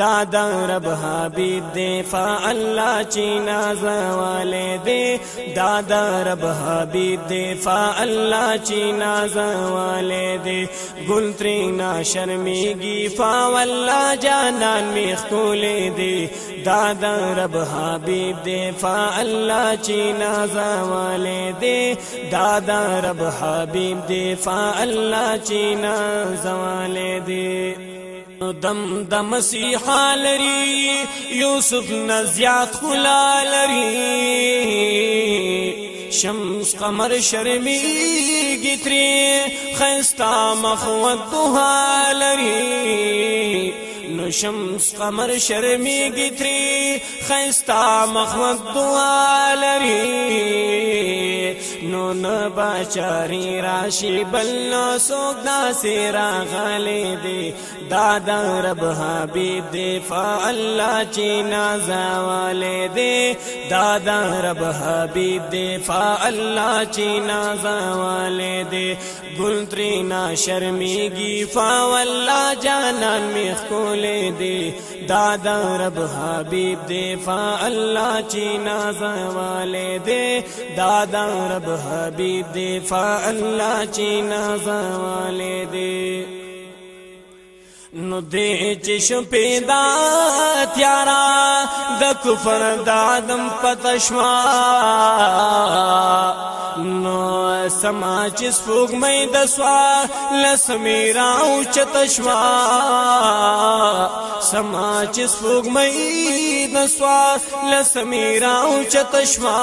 دا د رب حبيب دی فالله چی نازواله دی دا د رب حبيب دی فالله چی نازواله دی ګل ترینا شرمېږي فوالله جانان می خولې دی دا د رب حبيب دی فالله چی نازواله دی دا د رب حبيب دی فالله چی نازواله دی دم د مسیحا لري یوسف نزیات خلا لري شمس قمر شرمی گتری خیستا مخوت دوها لري نو شمس قمر شرمی گتری خیستا مخوت دوها لري نو نه بچاری راشي بل نو سوګ داسې راغلي دي داد رب حبیب دی فالله چی نازواله دی داد رب حبیب دی فالله چی نازواله دی ګل ترینا شرمېږي فوالله جانان می خولې دی داد رب حبیب دی فالله چی نازواله دی داد رب حبیب دی فالله چی نازواله دی نو دې چې شپېدا تیارا د کفر د ادم پتشوا نو سما چې سپوږمې د سوا لسمیرا او چتشوا سما چې سپوږمې د سوا لسمیرا او چتشوا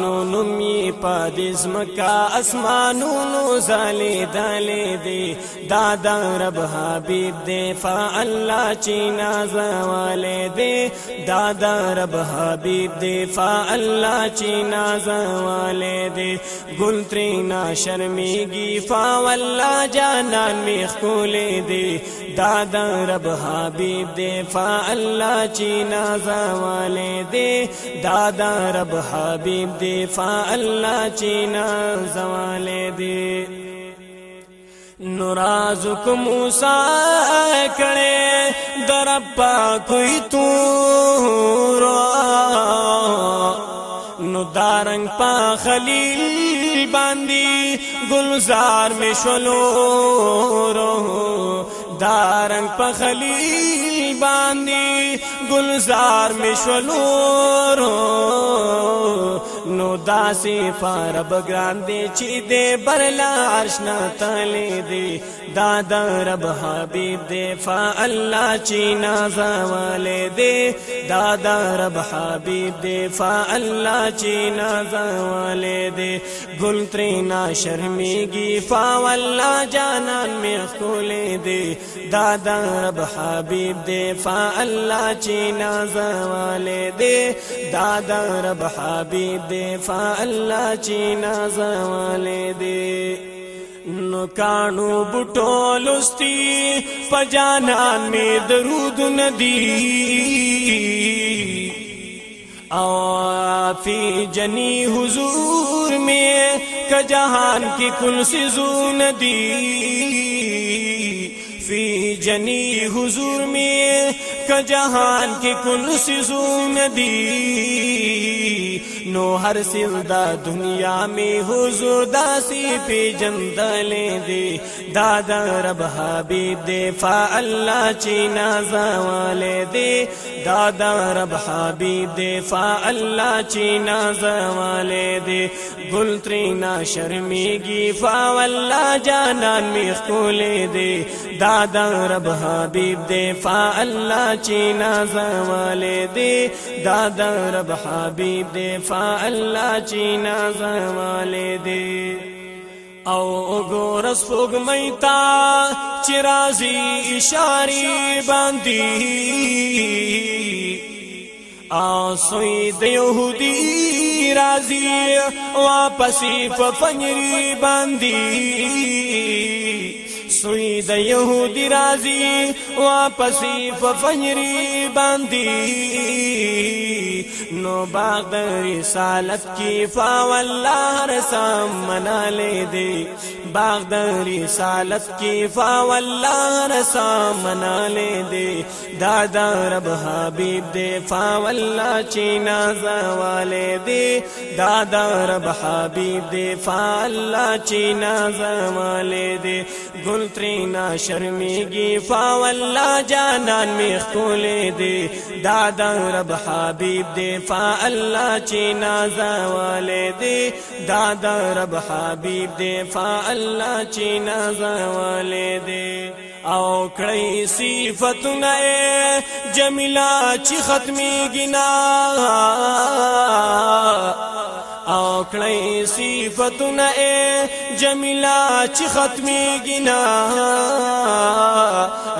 نو نو می پادې زمکا اسمانونو زالې دالې دې دادا رب حبیب دے فا اللہ چینا زوالے دے دادا رب حبیب دے فا اللہ چینا زوالے دے گل ترینا شرمیگی فا واللہ جانان می خولے دے دادا رب حبیب دے فا اللہ چینا زوالے دے دادا رب حبیب دے فا اللہ چینا زوالے دے نوراز کو موسی کړي در کوئی تور نو دارنګ په خلیل باندې گلزار می شلو رو دارنګ په خلیل باندې گلزار می شلو رو نو داسې فارب ګران دی چې دې برلا عرش نه تلې دی دادا رب حبيب دی فالله چې نازواله دی دادا رب حبيب دی فالله چې نازواله دی ګل ترینا شرمېږي فوالله جانان مې خولې دی دادا رب حبيب دی فالله چې نازواله دی دادا رب حبيب دی ف اللہ لستی پجانان بٹول درود ندی او فی جنی حضور میں کجہان کی کل سیزون دی فی جنی حضور میں کجہان کی کل سیزون دی نو هر سیل دا دنیا می حضور داسی پی جندلې دی دا د رب حبیب دی فالله چی نازواله دی دا د رب حبیب دی فالله چی نازواله دی ګل ترینا شرمېږي فوالله جانان می خولې دی دا د رب حبیب دی فالله چی نازواله دی دا د رب حبیب دی شفا الله چې نازواله دي او وګور سپوږمۍ تا چې راځي اشاري باندې آسوی د يهودي راضي واپسې په پنيري باندې سوی د يهودي راضي واپسې په پنيري باندې نو باغ د رسالت کی فاولله رسام مناله دی باغ د رسالت کی فاولله رسام مناله دی دادا رب حبیب دی فاولله چینا زواله دی دادا رب حبیب دی فاولله چینا زواله دی گل ترینا شرمیگی فاواللہ جانان می خکولی دی دادا رب حبیب دی فااللہ چی نازا والی دی دادا رب حبیب دی فااللہ چی نازا والی دی او کړی صفاتونه جمیلا چې ختمي گنا آکڑ صف تون اے جمیلا چتمی گنا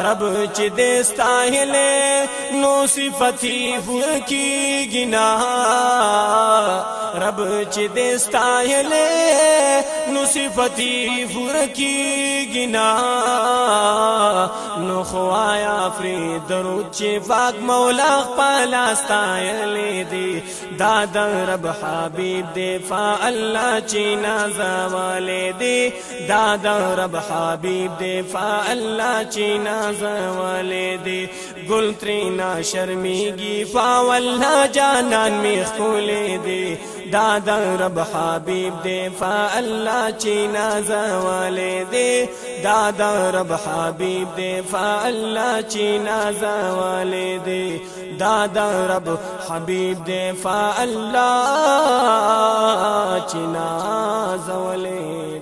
رب چ دے سائلے نو صفتی پورا کی گنا رب چې دې ستایلې نو صفتی پورا کی گنا نو خوایا فری درو چې پاک مولا خپل ستایلې دی داد رب حبیب دې فا الله چې نازوالې دی داد رب حبیب دې فا الله چې نازوالې دی گل ترینا شرمیگی فاولا جانان می خولی دی دادا رب حبیب دی فاللہ چینا زوالی دی دادا رب حبیب دی فاللہ چینا زوالی دی دادا رب حبیب دی فاللہ چینا زوالی دی